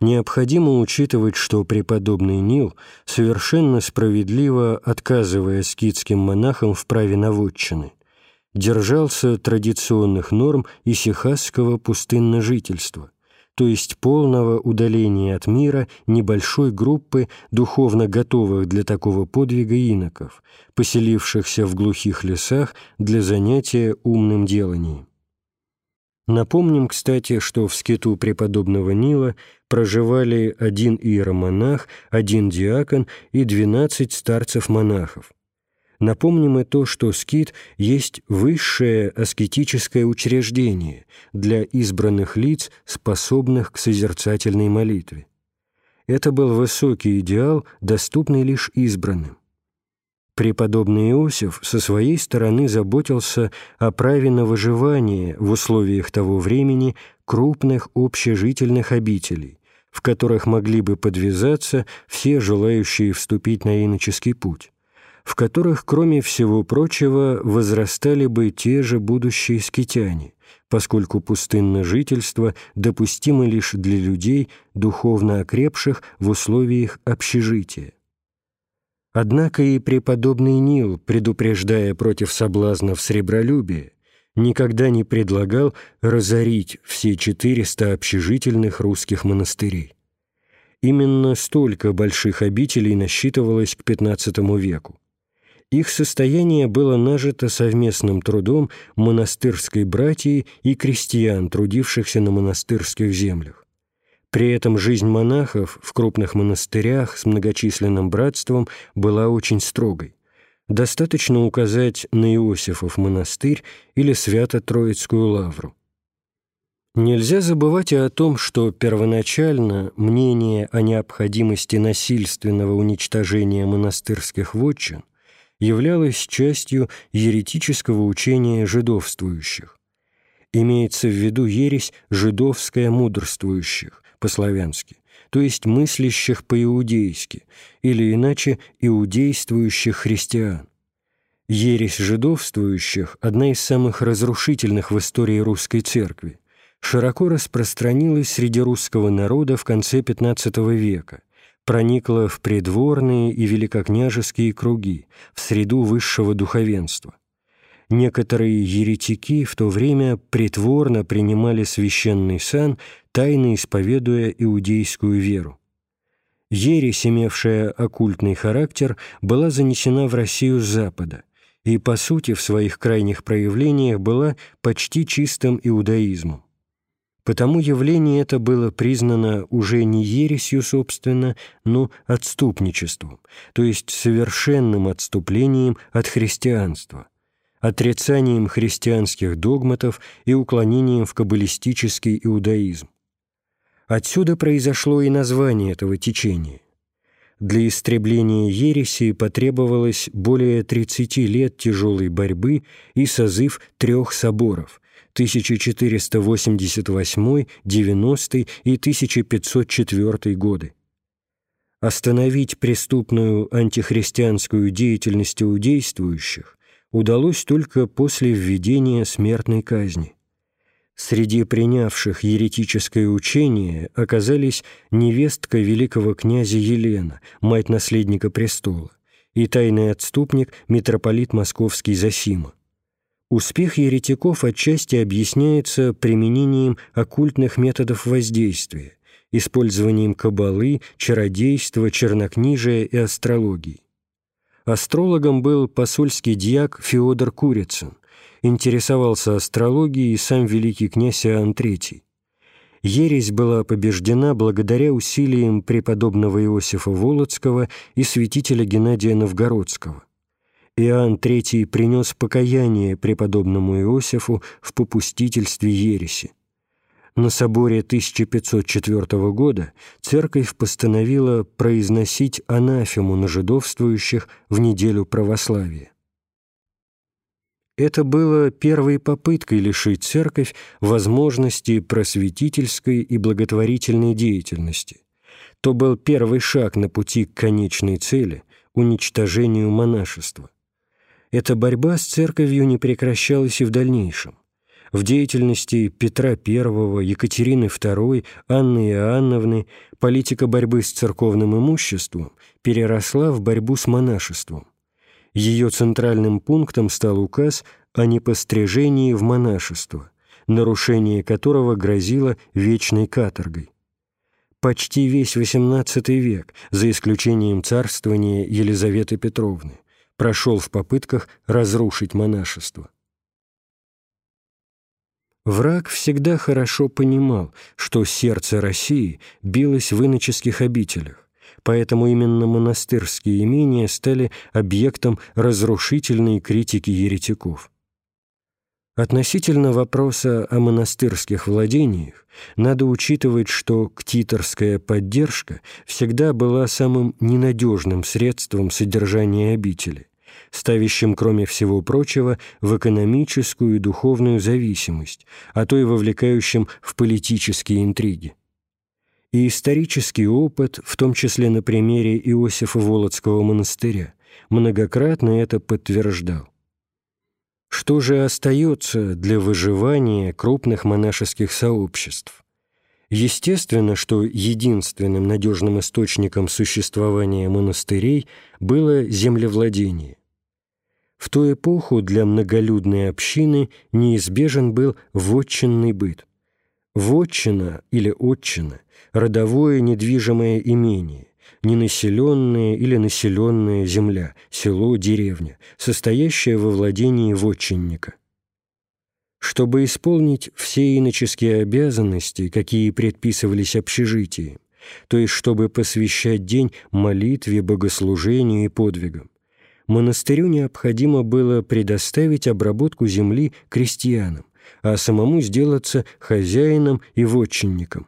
необходимо учитывать, что преподобный Нил, совершенно справедливо отказывая скитским монахам в праве наводчины, держался традиционных норм исихасского пустынножительства, то есть полного удаления от мира небольшой группы духовно готовых для такого подвига иноков, поселившихся в глухих лесах для занятия умным деланием. Напомним, кстати, что в скиту преподобного Нила проживали один иеромонах, один диакон и двенадцать старцев-монахов, Напомним и то, что скит есть высшее аскетическое учреждение для избранных лиц, способных к созерцательной молитве. Это был высокий идеал, доступный лишь избранным. Преподобный Иосиф со своей стороны заботился о праве на выживание в условиях того времени крупных общежительных обителей, в которых могли бы подвязаться все желающие вступить на иноческий путь в которых, кроме всего прочего, возрастали бы те же будущие скитяне, поскольку пустынное жительство допустимо лишь для людей, духовно окрепших в условиях общежития. Однако и преподобный Нил, предупреждая против соблазнов сребролюбия, никогда не предлагал разорить все 400 общежительных русских монастырей. Именно столько больших обителей насчитывалось к XV веку. Их состояние было нажито совместным трудом монастырской братьи и крестьян, трудившихся на монастырских землях. При этом жизнь монахов в крупных монастырях с многочисленным братством была очень строгой. Достаточно указать на Иосифов монастырь или Свято-Троицкую лавру. Нельзя забывать и о том, что первоначально мнение о необходимости насильственного уничтожения монастырских вотчин – являлась частью еретического учения жидовствующих. Имеется в виду ересь жидовская мудрствующих, по-славянски, то есть мыслящих по-иудейски, или иначе иудействующих христиан. Ересь жидовствующих – одна из самых разрушительных в истории русской церкви, широко распространилась среди русского народа в конце XV века, проникла в придворные и великокняжеские круги, в среду высшего духовенства. Некоторые еретики в то время притворно принимали священный сан, тайно исповедуя иудейскую веру. Ересь, имевшая оккультный характер, была занесена в Россию с Запада и, по сути, в своих крайних проявлениях была почти чистым иудаизмом. Потому явление это было признано уже не ересью, собственно, но отступничеством, то есть совершенным отступлением от христианства, отрицанием христианских догматов и уклонением в каббалистический иудаизм. Отсюда произошло и название этого течения. Для истребления ереси потребовалось более 30 лет тяжелой борьбы и созыв трех соборов – 1488, 90 и 1504 годы. Остановить преступную антихристианскую деятельность иудействующих удалось только после введения смертной казни. Среди принявших еретическое учение оказались невестка великого князя Елена, мать наследника престола, и тайный отступник митрополит московский Зосима. Успех еретиков отчасти объясняется применением оккультных методов воздействия использованием кабалы, чародейства, чернокнижия и астрологии. Астрологом был посольский дьяк Феодор Курицын, интересовался астрологией и сам великий князь Иоанн III. Ересь была побеждена благодаря усилиям преподобного Иосифа Волоцкого и святителя Геннадия Новгородского. Иоанн III принес покаяние преподобному Иосифу в попустительстве ереси. На соборе 1504 года церковь постановила произносить анафему на жидовствующих в неделю православия. Это было первой попыткой лишить церковь возможности просветительской и благотворительной деятельности. То был первый шаг на пути к конечной цели – уничтожению монашества. Эта борьба с церковью не прекращалась и в дальнейшем. В деятельности Петра I, Екатерины II, Анны Иоанновны политика борьбы с церковным имуществом переросла в борьбу с монашеством. Ее центральным пунктом стал указ о непострижении в монашество, нарушение которого грозило вечной каторгой. Почти весь XVIII век, за исключением царствования Елизаветы Петровны, прошел в попытках разрушить монашество. Враг всегда хорошо понимал, что сердце России билось в иноческих обителях, поэтому именно монастырские имения стали объектом разрушительной критики еретиков. Относительно вопроса о монастырских владениях надо учитывать, что ктиторская поддержка всегда была самым ненадежным средством содержания обители, ставящим, кроме всего прочего, в экономическую и духовную зависимость, а то и вовлекающим в политические интриги. И исторический опыт, в том числе на примере Иосифа Володского монастыря, многократно это подтверждал. Что же остается для выживания крупных монашеских сообществ? Естественно, что единственным надежным источником существования монастырей было землевладение. В ту эпоху для многолюдной общины неизбежен был вотчинный быт. Вотчина или отчина – родовое недвижимое имение, ненаселенная или населенная земля, село, деревня, состоящая во владении вотчинника. Чтобы исполнить все иноческие обязанности, какие предписывались общежитием, то есть чтобы посвящать день молитве, богослужению и подвигам, монастырю необходимо было предоставить обработку земли крестьянам, а самому сделаться хозяином и вотчинником.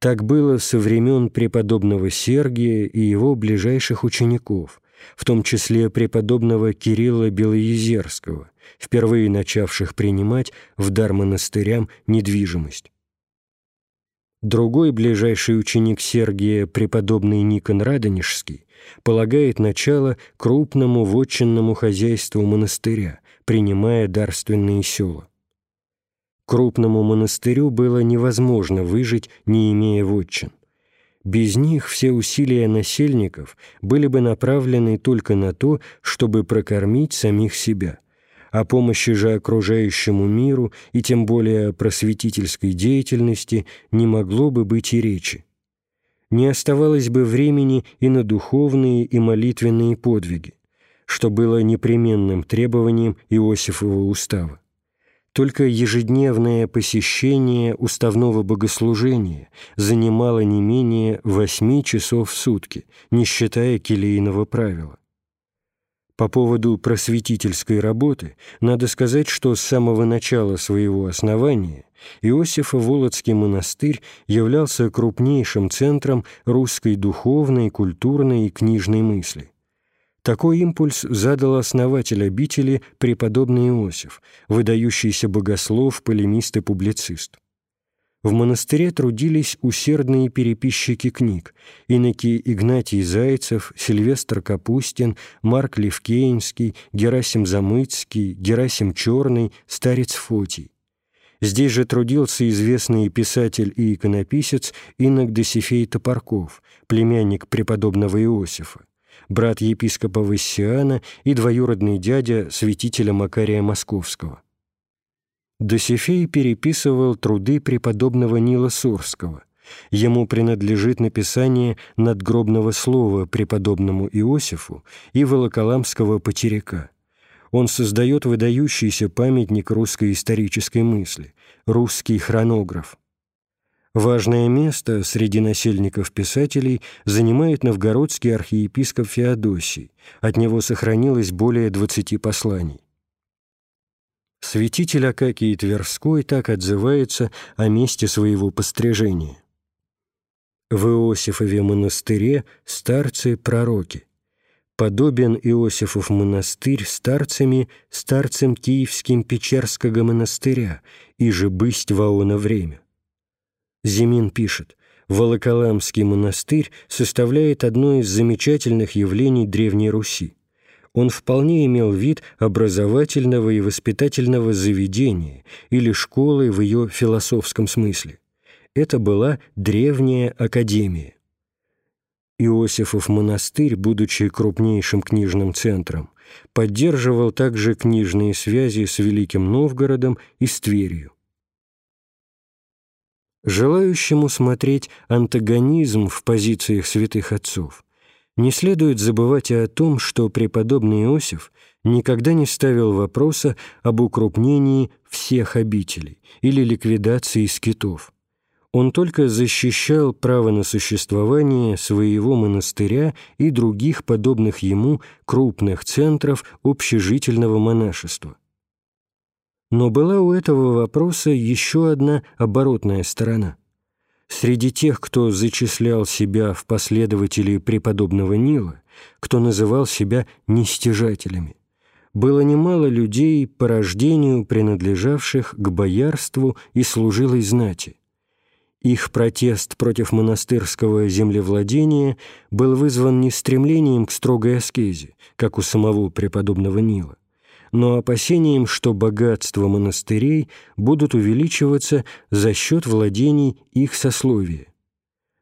Так было со времен преподобного Сергия и его ближайших учеников, в том числе преподобного Кирилла Белоезерского, впервые начавших принимать в дар монастырям недвижимость. Другой ближайший ученик Сергия, преподобный Никон Радонежский, полагает начало крупному вотчинному хозяйству монастыря, принимая дарственные села. Крупному монастырю было невозможно выжить, не имея вотчин. Без них все усилия насельников были бы направлены только на то, чтобы прокормить самих себя. О помощи же окружающему миру и тем более просветительской деятельности не могло бы быть и речи. Не оставалось бы времени и на духовные и молитвенные подвиги, что было непременным требованием Иосифова устава. Только ежедневное посещение уставного богослужения занимало не менее восьми часов в сутки, не считая келейного правила. По поводу просветительской работы надо сказать, что с самого начала своего основания Иосифо-Володский монастырь являлся крупнейшим центром русской духовной, культурной и книжной мысли. Такой импульс задал основатель обители преподобный Иосиф, выдающийся богослов, полемист и публицист. В монастыре трудились усердные переписчики книг – иноки Игнатий Зайцев, Сильвестр Капустин, Марк Левкеинский, Герасим Замыцкий, Герасим Черный, старец Фотий. Здесь же трудился известный писатель и иконописец инок Досифей Топорков, племянник преподобного Иосифа брат епископа Вассиана и двоюродный дядя святителя Макария Московского. Досифей переписывал труды преподобного Нила Сурского, Ему принадлежит написание надгробного слова преподобному Иосифу и Волоколамского потеряка. Он создает выдающийся памятник русской исторической мысли – русский хронограф. Важное место среди насельников писателей занимает новгородский архиепископ Феодосий. От него сохранилось более 20 посланий. Святитель Акакий Тверской так отзывается о месте своего пострижения. В Иосифове монастыре старцы-пророки. Подобен Иосифов монастырь старцами, старцем Киевским Печерского монастыря, и же бысть воона время. Зимин пишет, Волоколамский монастырь составляет одно из замечательных явлений Древней Руси. Он вполне имел вид образовательного и воспитательного заведения или школы в ее философском смысле. Это была древняя академия. Иосифов монастырь, будучи крупнейшим книжным центром, поддерживал также книжные связи с Великим Новгородом и с Тверью. Желающему смотреть антагонизм в позициях святых отцов, не следует забывать и о том, что преподобный Иосиф никогда не ставил вопроса об укрупнении всех обителей или ликвидации скитов. Он только защищал право на существование своего монастыря и других подобных ему крупных центров общежительного монашества. Но была у этого вопроса еще одна оборотная сторона. Среди тех, кто зачислял себя в последователи преподобного Нила, кто называл себя нестяжателями, было немало людей по рождению, принадлежавших к боярству и служилой знати. Их протест против монастырского землевладения был вызван не стремлением к строгой аскезе, как у самого преподобного Нила, но опасением, что богатства монастырей будут увеличиваться за счет владений их сословия.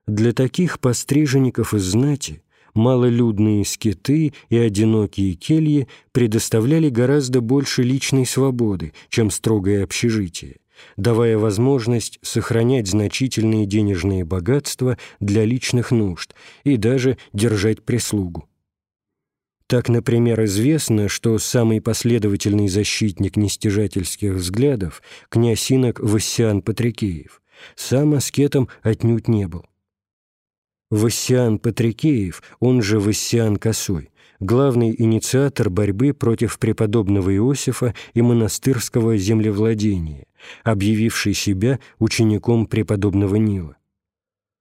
Для таких постриженников из знати малолюдные скиты и одинокие кельи предоставляли гораздо больше личной свободы, чем строгое общежитие, давая возможность сохранять значительные денежные богатства для личных нужд и даже держать прислугу. Так, например, известно, что самый последовательный защитник нестяжательских взглядов, князь инок Вассиан Патрикеев, сам аскетом отнюдь не был. Вассиан Патрикеев, он же Вассиан Косой, главный инициатор борьбы против преподобного Иосифа и монастырского землевладения, объявивший себя учеником преподобного Нила.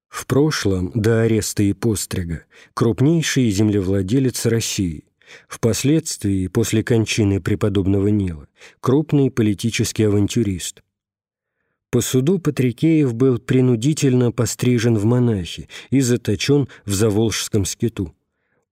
В прошлом, до ареста и пострига, крупнейший землевладелец России, впоследствии, после кончины преподобного Нила, крупный политический авантюрист. По суду Патрикеев был принудительно пострижен в монахи и заточен в Заволжском скиту.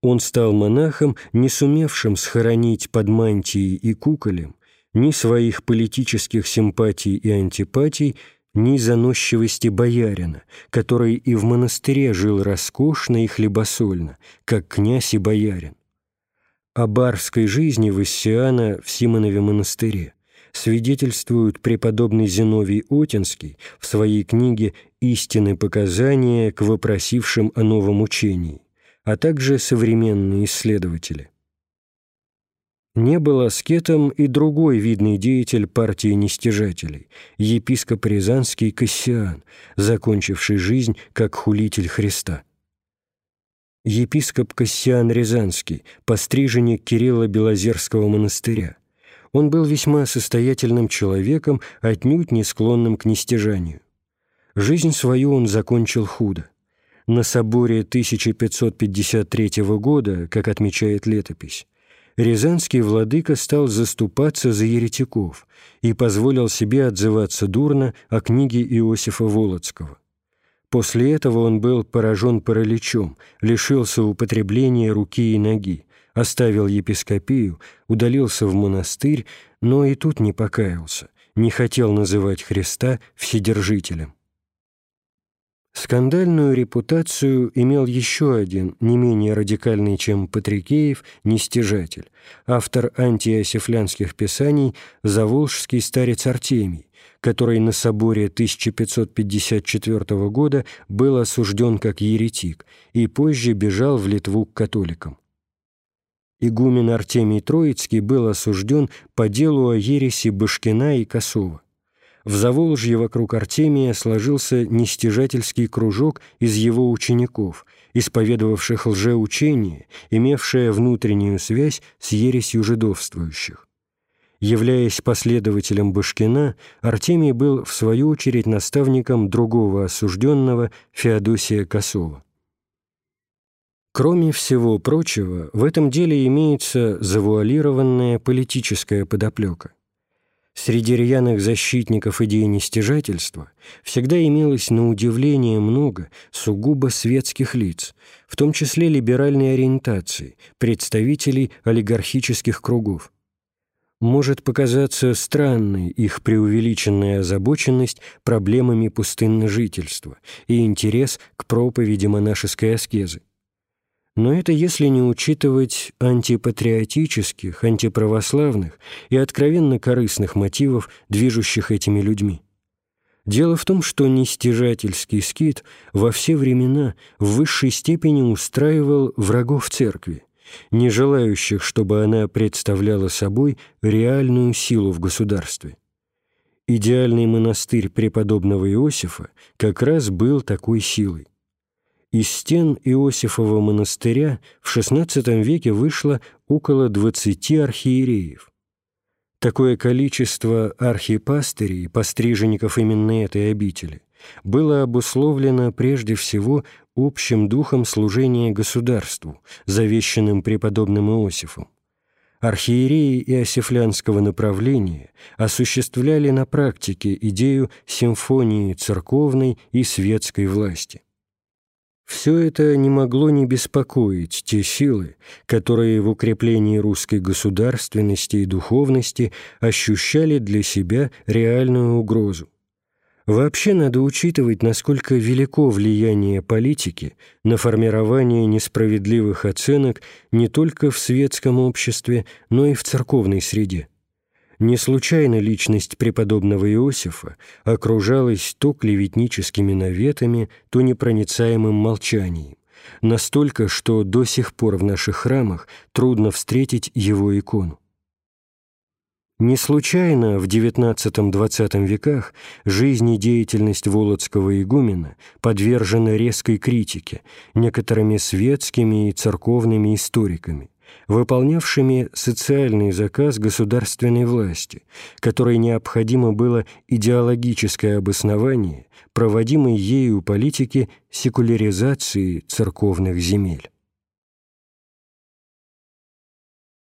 Он стал монахом, не сумевшим схоронить под мантией и куколем ни своих политических симпатий и антипатий, ни заносчивости боярина, который и в монастыре жил роскошно и хлебосольно, как князь и боярин. О барской жизни Вассиана в Симонове монастыре свидетельствует преподобный Зиновий Отинский в своей книге «Истины показания к вопросившим о новом учении», а также современные исследователи. Не был аскетом и другой видный деятель партии нестяжателей, епископ Рязанский Кассиан, закончивший жизнь как хулитель Христа. Епископ Кассиан Рязанский, постриженник Кирилла Белозерского монастыря. Он был весьма состоятельным человеком, отнюдь не склонным к нестяжанию. Жизнь свою он закончил худо. На соборе 1553 года, как отмечает летопись, рязанский владыка стал заступаться за еретиков и позволил себе отзываться дурно о книге Иосифа Волоцкого. После этого он был поражен параличом, лишился употребления руки и ноги, оставил епископию, удалился в монастырь, но и тут не покаялся, не хотел называть Христа Вседержителем. Скандальную репутацию имел еще один, не менее радикальный, чем Патрикеев, нестяжатель, автор антиосифлянских писаний «Заволжский старец Артемий», который на соборе 1554 года был осужден как еретик и позже бежал в Литву к католикам. Игумен Артемий Троицкий был осужден по делу о ереси Башкина и Косова. В Заволжье вокруг Артемия сложился нестяжательский кружок из его учеников, исповедовавших лжеучение, имевшее внутреннюю связь с ересью жидовствующих. Являясь последователем Башкина, Артемий был, в свою очередь, наставником другого осужденного Феодосия Косова. Кроме всего прочего, в этом деле имеется завуалированная политическая подоплека. Среди рьяных защитников идеи нестяжательства всегда имелось на удивление много сугубо светских лиц, в том числе либеральной ориентации, представителей олигархических кругов. Может показаться странной их преувеличенная озабоченность проблемами пустынножительства и интерес к проповеди монашеской аскезы. Но это если не учитывать антипатриотических, антиправославных и откровенно корыстных мотивов, движущих этими людьми. Дело в том, что нестяжательский скит во все времена в высшей степени устраивал врагов церкви, не желающих, чтобы она представляла собой реальную силу в государстве. Идеальный монастырь преподобного Иосифа как раз был такой силой. Из стен Иосифова монастыря в XVI веке вышло около 20 архиереев. Такое количество архипастырей, постриженников именно этой обители, было обусловлено прежде всего общим духом служения государству, завещанным преподобным Иосифом. Архиереи иосифлянского направления осуществляли на практике идею симфонии церковной и светской власти. Все это не могло не беспокоить те силы, которые в укреплении русской государственности и духовности ощущали для себя реальную угрозу. Вообще надо учитывать, насколько велико влияние политики на формирование несправедливых оценок не только в светском обществе, но и в церковной среде. Не случайно личность преподобного Иосифа окружалась то клеветническими наветами, то непроницаемым молчанием, настолько, что до сих пор в наших храмах трудно встретить его икону. Не случайно в XIX-XX веках жизнь и деятельность Володского игумена подвержена резкой критике некоторыми светскими и церковными историками выполнявшими социальный заказ государственной власти, которой необходимо было идеологическое обоснование проводимой ею политики секуляризации церковных земель.